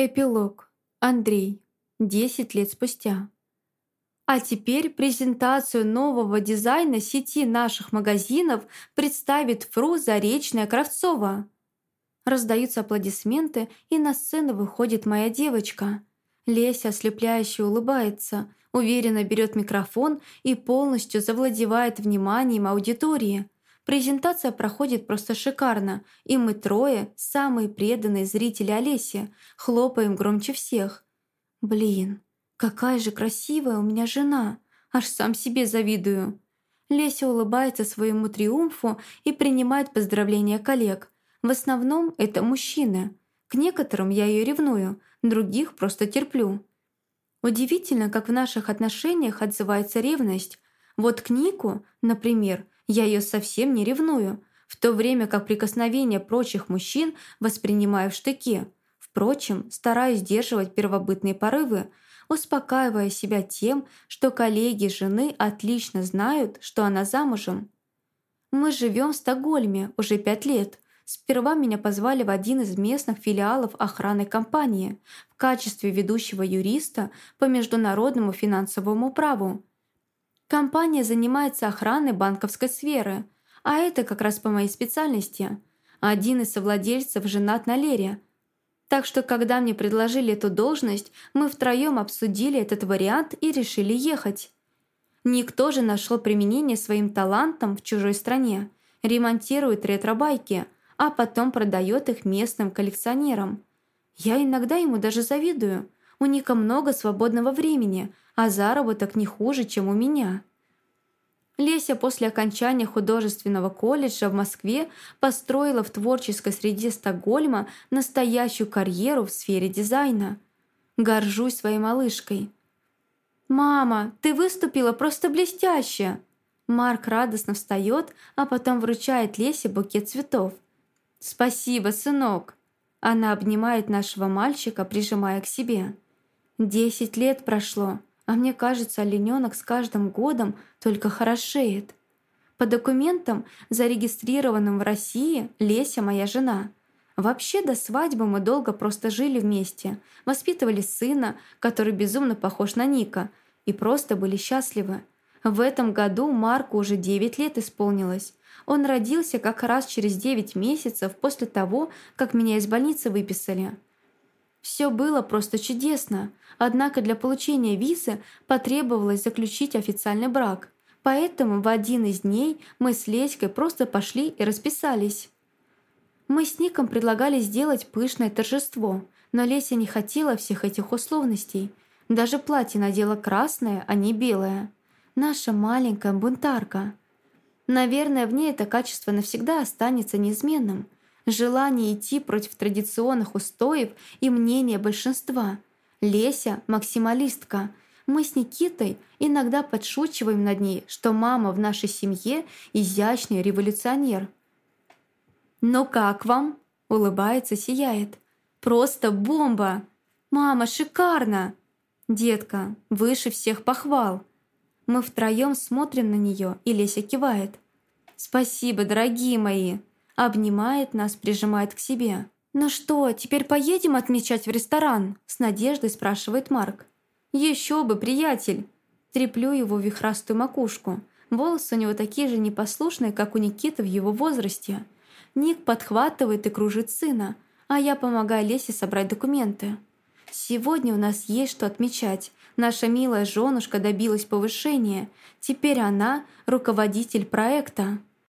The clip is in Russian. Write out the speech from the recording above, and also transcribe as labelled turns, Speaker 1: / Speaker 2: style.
Speaker 1: Эпилог. Андрей. 10 лет спустя. А теперь презентацию нового дизайна сети наших магазинов представит Фру Заречная Кравцова. Раздаются аплодисменты, и на сцену выходит моя девочка. Леся ослепляюще улыбается, уверенно берет микрофон и полностью завладевает вниманием аудитории – Презентация проходит просто шикарно, и мы трое, самые преданные зрители Олеси, хлопаем громче всех. Блин, какая же красивая у меня жена, аж сам себе завидую. Леся улыбается своему триумфу и принимает поздравления коллег. В основном это мужчины. К некоторым я ее ревную, других просто терплю. Удивительно, как в наших отношениях отзывается ревность. Вот к Нику, например, я ее совсем не ревную, в то время как прикосновения прочих мужчин воспринимаю в штыки. Впрочем, стараюсь сдерживать первобытные порывы, успокаивая себя тем, что коллеги жены отлично знают, что она замужем. Мы живем в Стокгольме уже пять лет. Сперва меня позвали в один из местных филиалов охранной компании в качестве ведущего юриста по международному финансовому праву. Компания занимается охраной банковской сферы, а это как раз по моей специальности. Один из совладельцев женат на Лере. Так что, когда мне предложили эту должность, мы втроем обсудили этот вариант и решили ехать. Никто же нашел применение своим талантам в чужой стране, ремонтирует ретро-байки, а потом продает их местным коллекционерам. Я иногда ему даже завидую. У Ника много свободного времени – а заработок не хуже, чем у меня. Леся после окончания художественного колледжа в Москве построила в творческой среде Стокгольма настоящую карьеру в сфере дизайна. Горжусь своей малышкой. «Мама, ты выступила просто блестяще!» Марк радостно встает, а потом вручает Лесе букет цветов. «Спасибо, сынок!» Она обнимает нашего мальчика, прижимая к себе. «Десять лет прошло. А мне кажется, олененок с каждым годом только хорошеет. По документам, зарегистрированным в России, Леся моя жена. Вообще до свадьбы мы долго просто жили вместе, воспитывали сына, который безумно похож на Ника, и просто были счастливы. В этом году Марку уже 9 лет исполнилось. Он родился как раз через 9 месяцев после того, как меня из больницы выписали. Все было просто чудесно, однако для получения визы потребовалось заключить официальный брак. Поэтому в один из дней мы с Леськой просто пошли и расписались. Мы с Ником предлагали сделать пышное торжество, но Леся не хотела всех этих условностей. Даже платье надела красное, а не белое. Наша маленькая бунтарка. Наверное, в ней это качество навсегда останется неизменным – желание идти против традиционных устоев и мнения большинства. Леся – максималистка. Мы с Никитой иногда подшучиваем над ней, что мама в нашей семье – изящный революционер. «Ну как вам?» – улыбается, сияет. «Просто бомба! Мама, шикарно!» «Детка, выше всех похвал!» Мы втроем смотрим на нее, и Леся кивает. «Спасибо, дорогие мои!» Обнимает нас, прижимает к себе. «Ну что, теперь поедем отмечать в ресторан?» С надеждой спрашивает Марк. «Еще бы, приятель!» Треплю его вихрастую макушку. Волосы у него такие же непослушные, как у Никиты в его возрасте. Ник подхватывает и кружит сына, а я помогаю Лесе собрать документы. Сегодня у нас есть что отмечать. Наша милая женушка добилась повышения. Теперь она руководитель проекта.